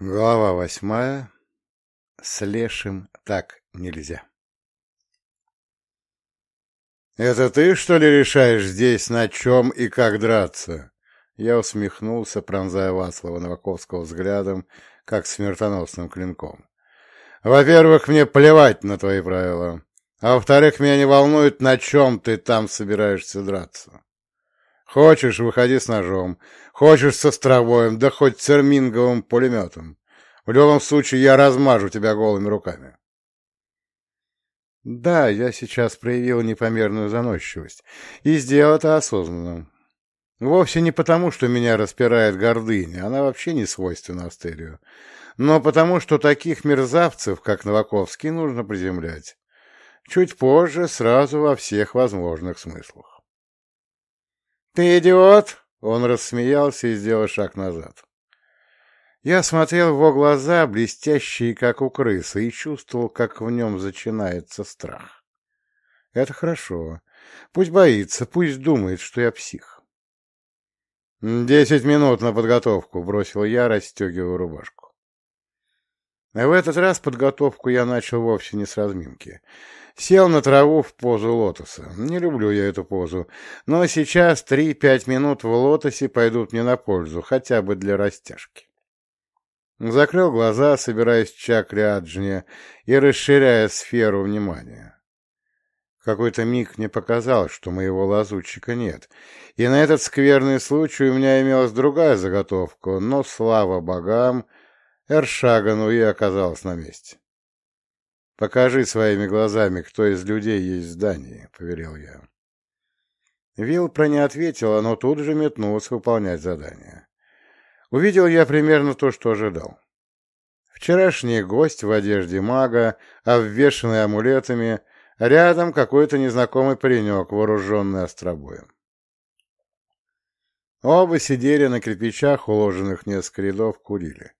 Глава восьмая. С лешим так нельзя. «Это ты, что ли, решаешь здесь, на чем и как драться?» Я усмехнулся, пронзая Вацлава Новаковского взглядом, как смертоносным клинком. «Во-первых, мне плевать на твои правила, а во-вторых, меня не волнует, на чем ты там собираешься драться. Хочешь, выходи с ножом, хочешь с островоем, да хоть с эрминговым пулеметом. В любом случае, я размажу тебя голыми руками. Да, я сейчас проявил непомерную заносчивость, и сделал это осознанно. Вовсе не потому, что меня распирает гордыня, она вообще не свойственна Астерию, но потому, что таких мерзавцев, как Новаковский, нужно приземлять. Чуть позже, сразу во всех возможных смыслах. «Ты идиот!» — он рассмеялся и сделал шаг назад. Я смотрел в его глаза, блестящие, как у крысы, и чувствовал, как в нем начинается страх. Это хорошо. Пусть боится, пусть думает, что я псих. «Десять минут на подготовку», — бросил я, расстегивая рубашку. В этот раз подготовку я начал вовсе не с разминки. Сел на траву в позу лотоса. Не люблю я эту позу, но сейчас три-пять минут в лотосе пойдут мне на пользу, хотя бы для растяжки. Закрыл глаза, собираясь в чакре Аджне и расширяя сферу внимания. Какой-то миг мне показалось, что моего лазутчика нет, и на этот скверный случай у меня имелась другая заготовка, но, слава богам, Эршагану и оказалась на месте. «Покажи своими глазами, кто из людей есть в здании», — повелел я. Вилпра не ответила, но тут же метнулась выполнять задание. Увидел я примерно то, что ожидал. Вчерашний гость в одежде мага, обвешанный амулетами, рядом какой-то незнакомый паренек, вооруженный остробоем. Оба сидели на кирпичах, уложенных несколько рядов, курили.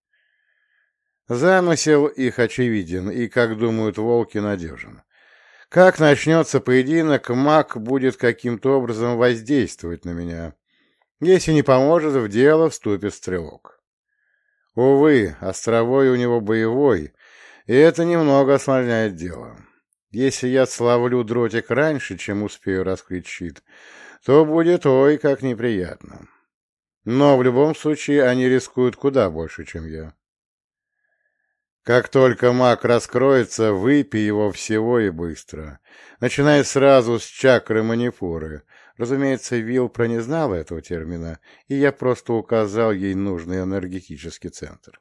Замысел их очевиден и, как думают волки, надежен. Как начнется поединок, маг будет каким-то образом воздействовать на меня. Если не поможет, в дело вступит стрелок. Увы, островой у него боевой, и это немного осложняет дело. Если я славлю дротик раньше, чем успею раскрыть щит, то будет ой как неприятно. Но в любом случае они рискуют куда больше, чем я. Как только маг раскроется, выпей его всего и быстро. Начиная сразу с чакры манипуры. Разумеется, Вилпра не знала этого термина, и я просто указал ей нужный энергетический центр.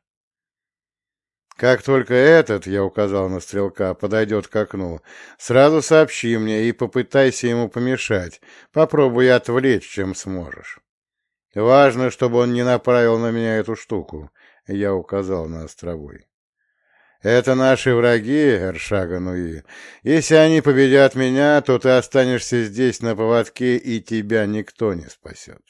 Как только этот, я указал на стрелка, подойдет к окну, сразу сообщи мне и попытайся ему помешать. Попробуй отвлечь, чем сможешь. Важно, чтобы он не направил на меня эту штуку, я указал на островой. Это наши враги, Эршагануи. Если они победят меня, то ты останешься здесь на поводке, и тебя никто не спасет.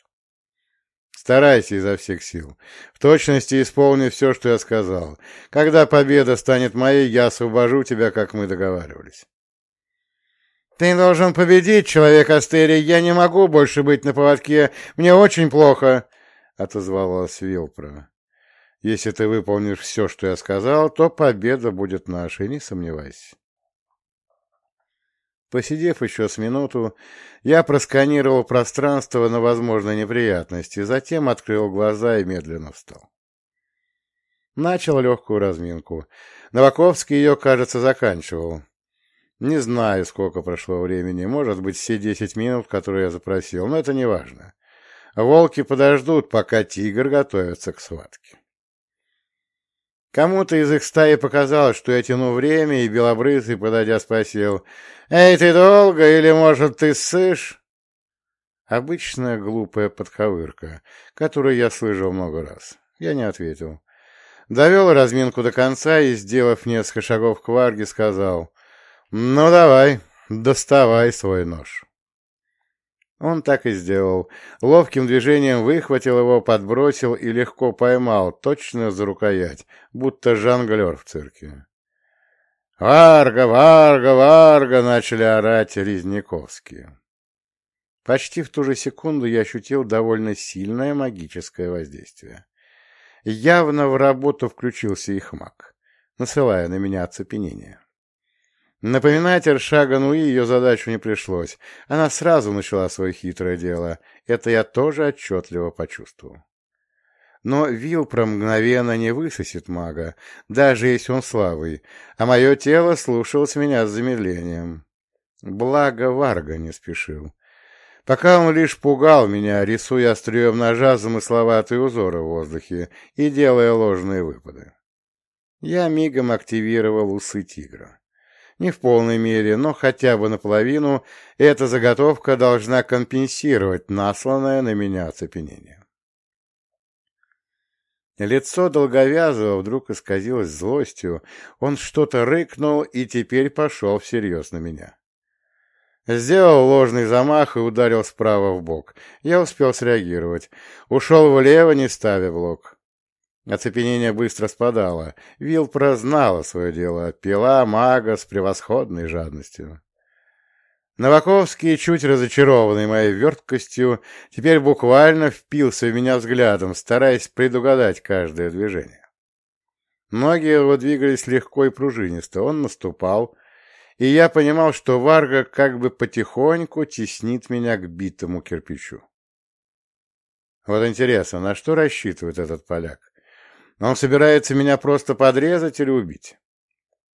Старайся изо всех сил. В точности исполни все, что я сказал. Когда победа станет моей, я освобожу тебя, как мы договаривались. «Ты должен победить, человек Астерий. Я не могу больше быть на поводке. Мне очень плохо», — отозвалась Вилпра. Если ты выполнишь все, что я сказал, то победа будет нашей, не сомневайся. Посидев еще с минуту, я просканировал пространство на возможные неприятности, затем открыл глаза и медленно встал. Начал легкую разминку. Новаковский ее, кажется, заканчивал. Не знаю, сколько прошло времени, может быть, все десять минут, которые я запросил, но это не важно. Волки подождут, пока тигр готовится к схватке. Кому-то из их стаи показалось, что я тяну время, и Белобрысый, подойдя, спросил, «Эй, ты долго или, может, ты ссышь?» Обычная глупая подковырка, которую я слышал много раз. Я не ответил. Довел разминку до конца и, сделав несколько шагов к Варге, сказал, «Ну, давай, доставай свой нож». Он так и сделал. Ловким движением выхватил его, подбросил и легко поймал, точно за рукоять, будто жонглер в цирке. «Варга! Варга! Варга!» — начали орать Резняковские. Почти в ту же секунду я ощутил довольно сильное магическое воздействие. Явно в работу включился их маг, насылая на меня оцепенение. Напоминать Эршагану и ее задачу не пришлось. Она сразу начала свое хитрое дело. Это я тоже отчетливо почувствовал. Но Вилпра мгновенно не высосет мага, даже если он слабый, а мое тело слушалось меня с замедлением. Благо Варга не спешил. Пока он лишь пугал меня, рисуя острием ножа замысловатые узоры в воздухе и делая ложные выпады. Я мигом активировал усы тигра. Не в полной мере, но хотя бы наполовину эта заготовка должна компенсировать насланное на меня оцепенение. Лицо долговязого вдруг исказилось злостью, он что-то рыкнул и теперь пошел всерьез на меня. Сделал ложный замах и ударил справа в бок. Я успел среагировать. Ушел влево, не ставя блок. Оцепенение быстро спадало. Вил прознала свое дело. Пила мага с превосходной жадностью. Новаковский, чуть разочарованный моей верткостью, теперь буквально впился в меня взглядом, стараясь предугадать каждое движение. Ноги его двигались легко и пружинисто. Он наступал, и я понимал, что Варга как бы потихоньку теснит меня к битому кирпичу. Вот интересно, на что рассчитывает этот поляк? Он собирается меня просто подрезать или убить?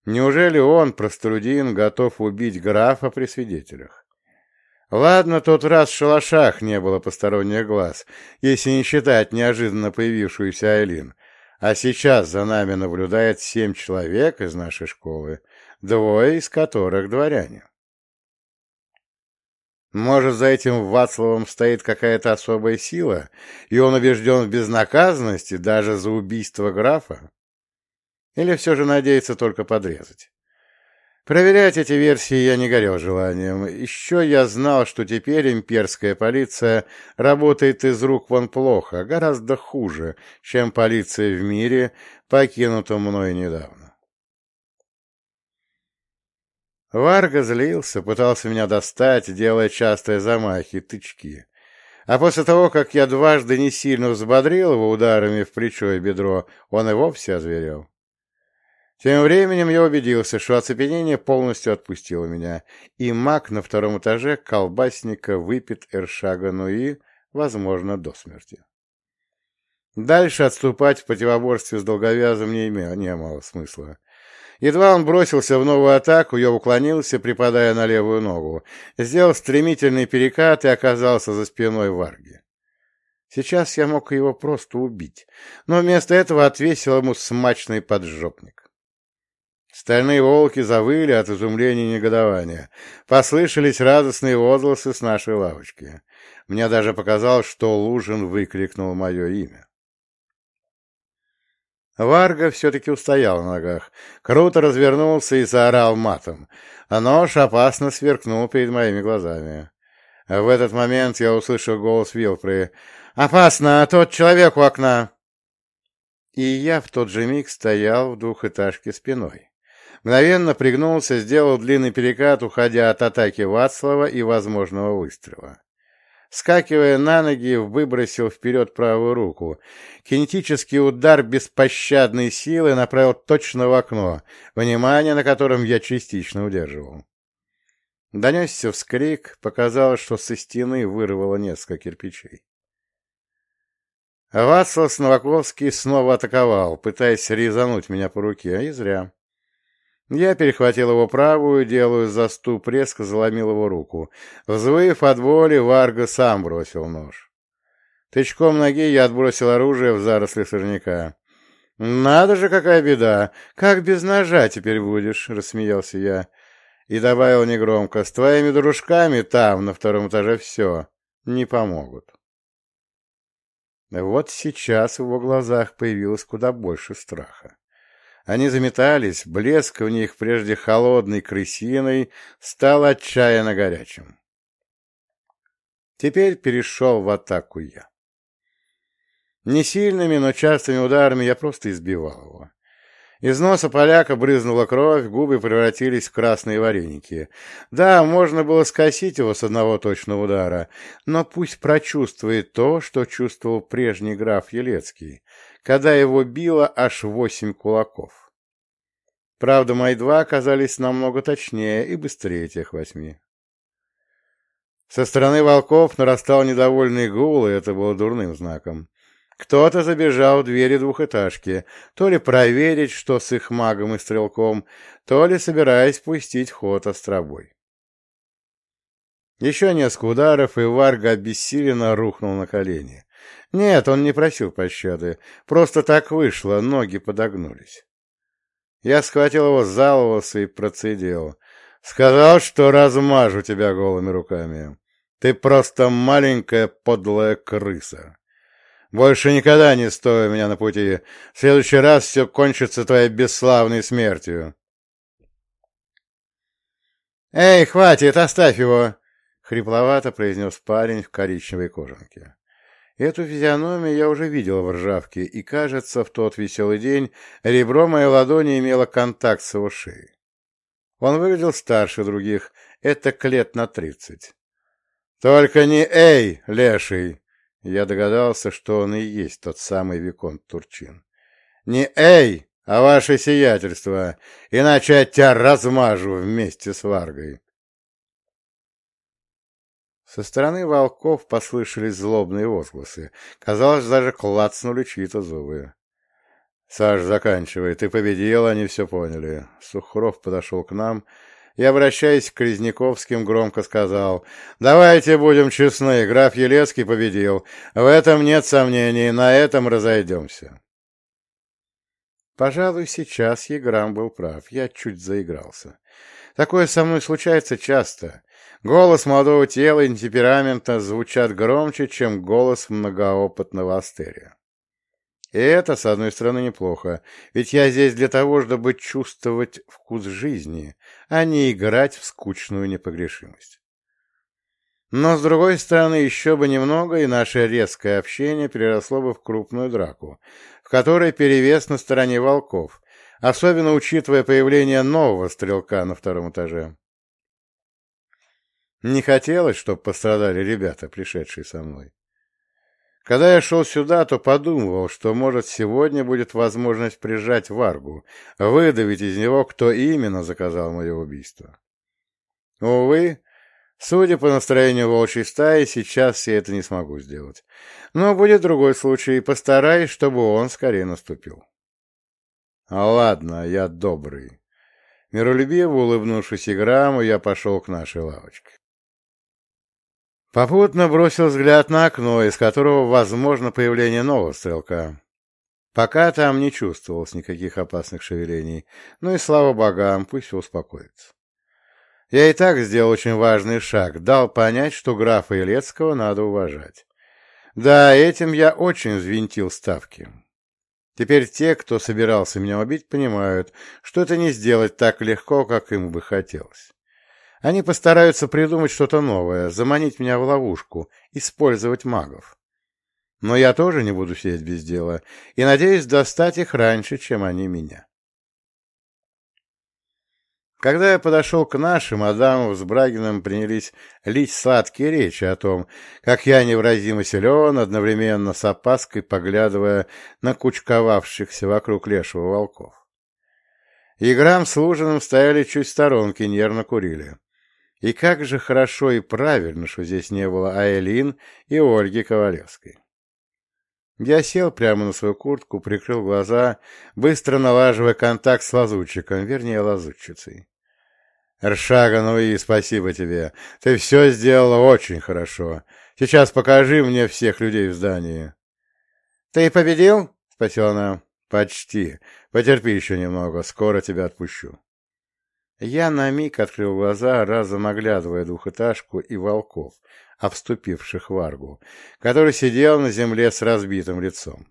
Неужели он, простолюдин, готов убить графа при свидетелях? Ладно, тот раз в шалашах не было посторонних глаз, если не считать неожиданно появившуюся Айлин, а сейчас за нами наблюдает семь человек из нашей школы, двое из которых дворяне. Может, за этим Вацлавом стоит какая-то особая сила, и он убежден в безнаказанности даже за убийство графа? Или все же надеется только подрезать? Проверять эти версии я не горел желанием. Еще я знал, что теперь имперская полиция работает из рук вон плохо, гораздо хуже, чем полиция в мире, покинутом мной недавно. Варга злился, пытался меня достать, делая частые замахи, тычки. А после того, как я дважды не сильно взбодрил его ударами в плечо и бедро, он и вовсе озверел. Тем временем я убедился, что оцепенение полностью отпустило меня, и маг на втором этаже колбасника выпит Эршага Нуи, возможно, до смерти. Дальше отступать в противоборстве с долговязом не имело, не имело смысла. Едва он бросился в новую атаку, я уклонился, припадая на левую ногу, сделал стремительный перекат и оказался за спиной Варги. Сейчас я мог его просто убить, но вместо этого отвесил ему смачный поджопник. Стальные волки завыли от изумления и негодования. Послышались радостные возгласы с нашей лавочки. Мне даже показалось, что Лужин выкрикнул мое имя. Варга все-таки устоял на ногах, круто развернулся и заорал матом, а нож опасно сверкнул перед моими глазами. В этот момент я услышал голос Вилпры. «Опасно! Тот человек у окна!» И я в тот же миг стоял в двухэтажке спиной. Мгновенно пригнулся, сделал длинный перекат, уходя от атаки Вацлава и возможного выстрела. Скакивая на ноги, выбросил вперед правую руку. Кинетический удар беспощадной силы направил точно в окно, внимание на котором я частично удерживал. Донесся вскрик, показалось, что со стены вырвало несколько кирпичей. Вацлав Новаковский снова атаковал, пытаясь резануть меня по руке, и зря. Я перехватил его правую, делаю заступ, резко заломил его руку. Взвыв от боли, Варга сам бросил нож. Тычком ноги я отбросил оружие в заросли сорняка. «Надо же, какая беда! Как без ножа теперь будешь?» — рассмеялся я. И добавил негромко, «С твоими дружками там, на втором этаже, все. Не помогут». Вот сейчас в его глазах появилось куда больше страха. Они заметались, блеск в них, прежде холодной крысиной, стал отчаянно горячим. Теперь перешел в атаку я. Не сильными, но частыми ударами я просто избивал его. Из носа поляка брызнула кровь, губы превратились в красные вареники. Да, можно было скосить его с одного точного удара, но пусть прочувствует то, что чувствовал прежний граф Елецкий, когда его било аж восемь кулаков. Правда, мои два оказались намного точнее и быстрее тех восьми. Со стороны волков нарастал недовольный гул, и это было дурным знаком. Кто-то забежал в двери двухэтажки, то ли проверить, что с их магом и стрелком, то ли собираясь пустить ход остробой. Еще несколько ударов, и Варга обессиленно рухнул на колени. Нет, он не просил пощады, просто так вышло, ноги подогнулись. Я схватил его за волосы и процедил. Сказал, что размажу тебя голыми руками. Ты просто маленькая подлая крыса. Больше никогда не стою меня на пути. В следующий раз все кончится твоей бесславной смертью. «Эй, хватит, оставь его!» — хрипловато произнес парень в коричневой кожанке. Эту физиономию я уже видел в ржавке, и, кажется, в тот веселый день ребро моей ладони имело контакт с его шеей. Он выглядел старше других, это лет на тридцать. «Только не эй, леший!» Я догадался, что он и есть тот самый Виконт Турчин. «Не эй, а ваше сиятельство, иначе я тебя размажу вместе с Варгой!» Со стороны волков послышались злобные возгласы. Казалось, даже клацнули чьи-то зубы. — Саш, заканчивай, ты победил, они все поняли. Сухров подошел к нам и, обращаясь к Резняковским, громко сказал, «Давайте будем честны, граф Елецкий победил. В этом нет сомнений, на этом разойдемся». Пожалуй, сейчас Еграм был прав, я чуть заигрался. Такое со мной случается часто. Голос молодого тела и темперамента звучат громче, чем голос многоопытного астерия. И это, с одной стороны, неплохо, ведь я здесь для того, чтобы чувствовать вкус жизни, а не играть в скучную непогрешимость. Но, с другой стороны, еще бы немного, и наше резкое общение переросло бы в крупную драку, в которой перевес на стороне волков, особенно учитывая появление нового стрелка на втором этаже. Не хотелось, чтобы пострадали ребята, пришедшие со мной. Когда я шел сюда, то подумывал, что, может, сегодня будет возможность прижать Варгу, выдавить из него, кто именно заказал мое убийство. Увы, судя по настроению волчьей стаи, сейчас я это не смогу сделать. Но будет другой случай, и постараюсь, чтобы он скорее наступил. А ладно, я добрый. Миролюбиво улыбнувшись Играму, я пошел к нашей лавочке. Попутно бросил взгляд на окно, из которого возможно появление нового стрелка. Пока там не чувствовалось никаких опасных шевелений, ну и слава богам, пусть успокоится. Я и так сделал очень важный шаг, дал понять, что графа Елецкого надо уважать. Да, этим я очень взвинтил ставки. Теперь те, кто собирался меня убить, понимают, что это не сделать так легко, как им бы хотелось. Они постараются придумать что-то новое, заманить меня в ловушку, использовать магов. Но я тоже не буду сидеть без дела и надеюсь достать их раньше, чем они меня. Когда я подошел к нашим, Адамов с Брагиным принялись лить сладкие речи о том, как я невразимо силен, одновременно с опаской поглядывая на кучковавшихся вокруг лешего волков. Играм с ужином стояли чуть в сторонке, нервно курили. И как же хорошо и правильно, что здесь не было Айлин и Ольги Ковалевской. Я сел прямо на свою куртку, прикрыл глаза, быстро налаживая контакт с лазутчиком, вернее, лазутчицей. «Ршага, ну и спасибо тебе. Ты все сделала очень хорошо. Сейчас покажи мне всех людей в здании». «Ты победил?» — спросила она. «Почти. Потерпи еще немного, скоро тебя отпущу». Я на миг открыл глаза, разом оглядывая двухэтажку и волков, обступивших Варгу, который сидел на земле с разбитым лицом.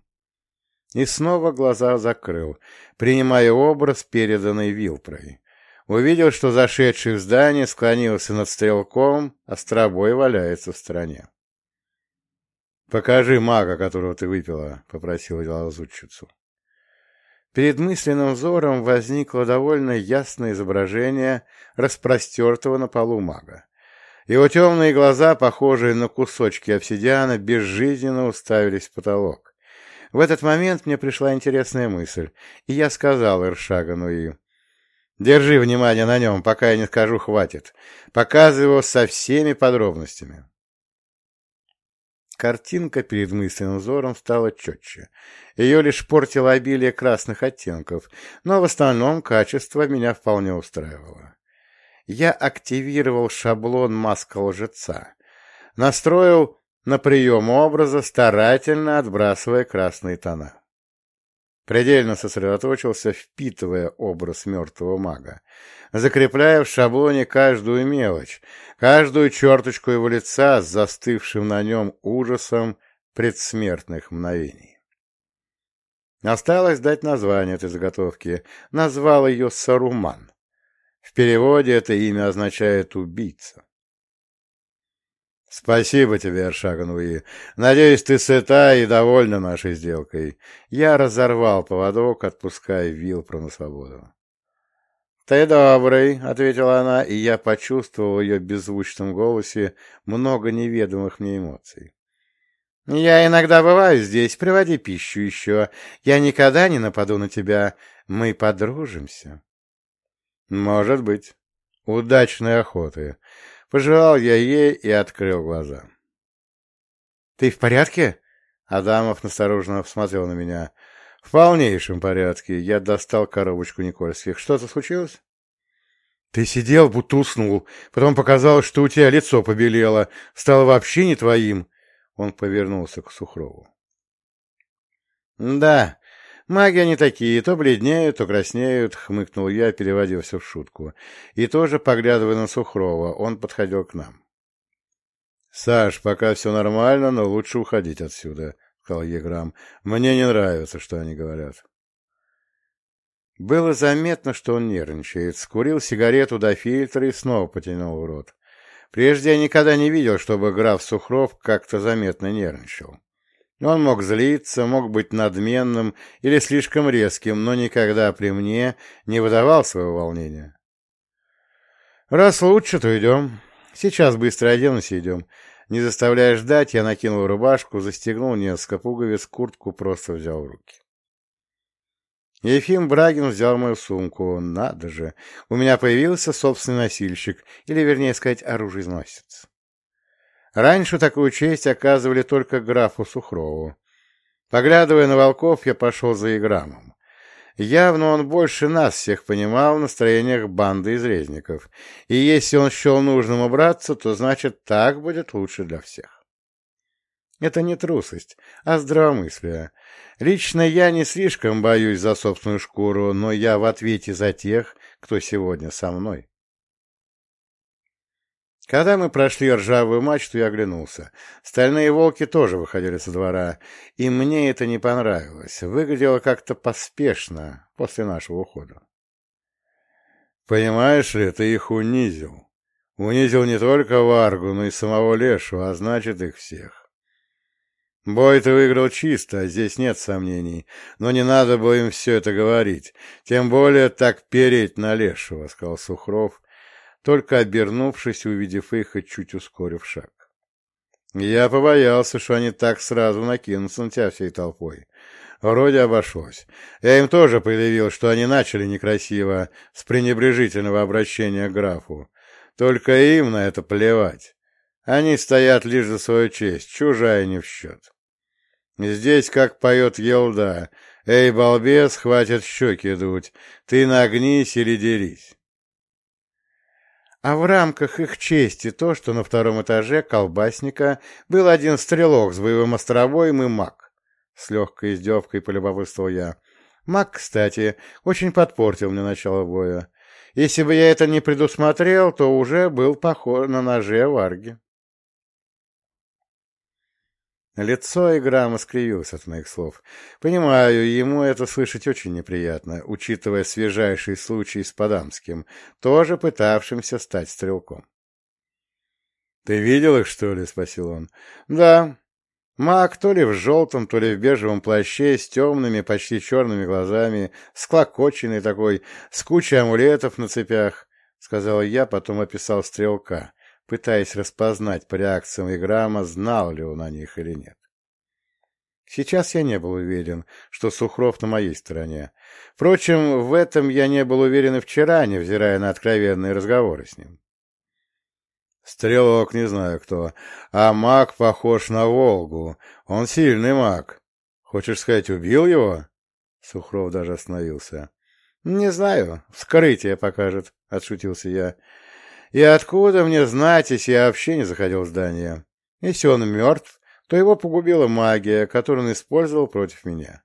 И снова глаза закрыл, принимая образ, переданный Вилпрой. Увидел, что зашедший в здание склонился над стрелком, а стробой валяется в стороне. «Покажи мага, которого ты выпила», — попросил лазутчицу. Перед мысленным взором возникло довольно ясное изображение распростертого на полу мага. Его темные глаза, похожие на кусочки обсидиана, безжизненно уставились в потолок. В этот момент мне пришла интересная мысль, и я сказал Иршагану и... Держи внимание на нем, пока я не скажу «хватит». Показывай его со всеми подробностями. Картинка перед мысленным взором стала четче. Ее лишь портило обилие красных оттенков, но в основном качество меня вполне устраивало. Я активировал шаблон маска лжеца, настроил на прием образа, старательно отбрасывая красные тона. Предельно сосредоточился, впитывая образ мертвого мага, закрепляя в шаблоне каждую мелочь, каждую черточку его лица с застывшим на нем ужасом предсмертных мгновений. Осталось дать название этой заготовки. Назвал ее Саруман. В переводе это имя означает «убийца». «Спасибо тебе, Аршаган. Надеюсь, ты сыта и довольна нашей сделкой». Я разорвал поводок, отпуская Вилпра на свободу. «Ты добрый», — ответила она, и я почувствовал в ее беззвучном голосе много неведомых мне эмоций. «Я иногда бываю здесь, приводи пищу еще. Я никогда не нападу на тебя. Мы подружимся». «Может быть. Удачной охоты. Пожелал я ей и открыл глаза. «Ты в порядке?» Адамов настороженно смотрел на меня. «В полнейшем порядке. Я достал коробочку Никольских. Что-то случилось?» «Ты сидел, будто уснул. Потом показалось, что у тебя лицо побелело. Стало вообще не твоим». Он повернулся к Сухрову. «Да, Маги они такие, то бледнеют, то краснеют, — хмыкнул я, переводя все в шутку. И тоже, поглядывая на Сухрова, он подходил к нам. — Саш, пока все нормально, но лучше уходить отсюда, — сказал Еграм. — Мне не нравится, что они говорят. Было заметно, что он нервничает. Скурил сигарету до фильтра и снова потянул в рот. Прежде я никогда не видел, чтобы граф Сухров как-то заметно нервничал. Он мог злиться, мог быть надменным или слишком резким, но никогда при мне не выдавал своего волнения. «Раз лучше, то идем. Сейчас быстро оденусь и идем. Не заставляя ждать, я накинул рубашку, застегнул несколько пуговиц, куртку просто взял в руки. Ефим Брагин взял мою сумку. Надо же, у меня появился собственный носильщик, или, вернее сказать, оружиеносец. Раньше такую честь оказывали только графу Сухрову. Поглядывая на волков, я пошел за Играмом. Явно он больше нас всех понимал в настроениях банды из резников, и если он счел нужным убраться, то значит так будет лучше для всех. Это не трусость, а здравомыслие. Лично я не слишком боюсь за собственную шкуру, но я в ответе за тех, кто сегодня со мной. Когда мы прошли ржавую мачту, я оглянулся. Стальные волки тоже выходили со двора, и мне это не понравилось. Выглядело как-то поспешно после нашего ухода. Понимаешь ли, ты их унизил. Унизил не только Варгу, но и самого Лешу, а значит их всех. Бой ты выиграл чисто, здесь нет сомнений, но не надо было им все это говорить, тем более так переть на Лешего, — сказал Сухров, только обернувшись, увидев их и чуть ускорив шаг. Я побоялся, что они так сразу накинутся на тебя всей толпой. Вроде обошлось. Я им тоже предъявил, что они начали некрасиво, с пренебрежительного обращения к графу. Только им на это плевать. Они стоят лишь за свою честь, чужая не в счет. Здесь, как поет Елда, «Эй, балбес, хватит щеки дуть, ты нагнись или дерись». А в рамках их чести то, что на втором этаже колбасника был один стрелок с боевым островоем и маг. С легкой издевкой полюбопытствовал я. Маг, кстати, очень подпортил мне начало боя. Если бы я это не предусмотрел, то уже был похож на ноже Варги. Лицо Играма скривилось от моих слов. Понимаю, ему это слышать очень неприятно, учитывая свежайший случай с Подамским, тоже пытавшимся стать стрелком. — Ты видел их, что ли? — спросил он. — Да. Маг то ли в желтом, то ли в бежевом плаще, с темными, почти черными глазами, склокоченный такой, с кучей амулетов на цепях, — сказал я, потом описал стрелка пытаясь распознать по реакциям Играма, знал ли он о них или нет. Сейчас я не был уверен, что Сухров на моей стороне. Впрочем, в этом я не был уверен и вчера, невзирая на откровенные разговоры с ним. Стрелок не знаю кто, а маг похож на Волгу. Он сильный маг. Хочешь сказать, убил его? Сухров даже остановился. Не знаю, вскрытие покажет, отшутился я. И откуда мне знать, если я вообще не заходил в здание? Если он мертв, то его погубила магия, которую он использовал против меня.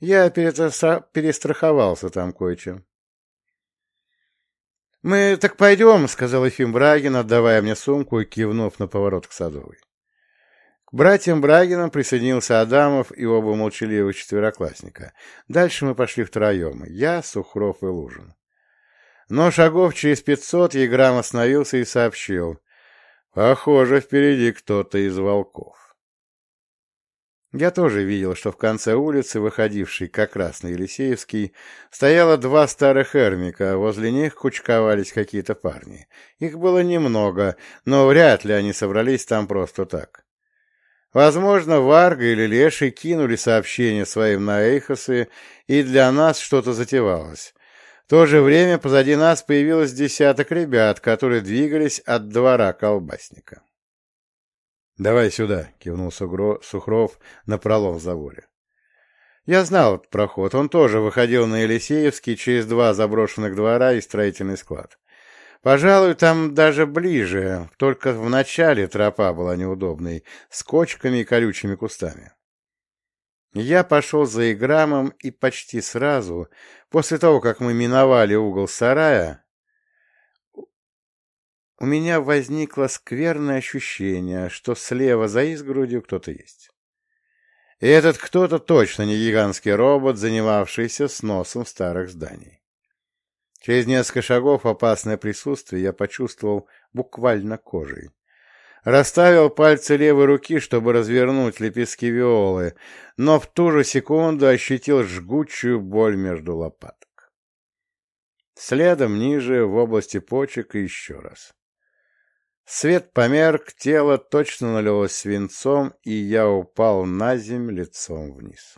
Я перестраховался там кое-чем. «Мы так пойдем», — сказал Ефим Брагин, отдавая мне сумку и кивнув на поворот к Садовой. К братьям Брагинам присоединился Адамов и оба молчаливых четвероклассника. Дальше мы пошли втроем — я, Сухров и Лужин. Но шагов через пятьсот Еграм остановился и сообщил. «Похоже, впереди кто-то из волков». Я тоже видел, что в конце улицы, выходившей как раз на Елисеевский, стояло два старых эрмика, а возле них кучковались какие-то парни. Их было немного, но вряд ли они собрались там просто так. Возможно, Варга или Леший кинули сообщение своим на Эйхосы, и для нас что-то затевалось. То же время позади нас появилось десяток ребят, которые двигались от двора колбасника. «Давай сюда», — кивнул Сухров на пролом заборе. Я знал этот проход, он тоже выходил на Елисеевский через два заброшенных двора и строительный склад. Пожалуй, там даже ближе, только в начале тропа была неудобной, с кочками и колючими кустами. Я пошел за Играмом и почти сразу, после того, как мы миновали угол сарая, у меня возникло скверное ощущение, что слева за изгородью кто-то есть. И этот кто-то точно не гигантский робот, занимавшийся сносом старых зданий. Через несколько шагов опасное присутствие я почувствовал буквально кожей. Расставил пальцы левой руки, чтобы развернуть лепестки виолы, но в ту же секунду ощутил жгучую боль между лопаток. Следом ниже, в области почек, еще раз. Свет померк, тело точно налилось свинцом, и я упал на земь лицом вниз.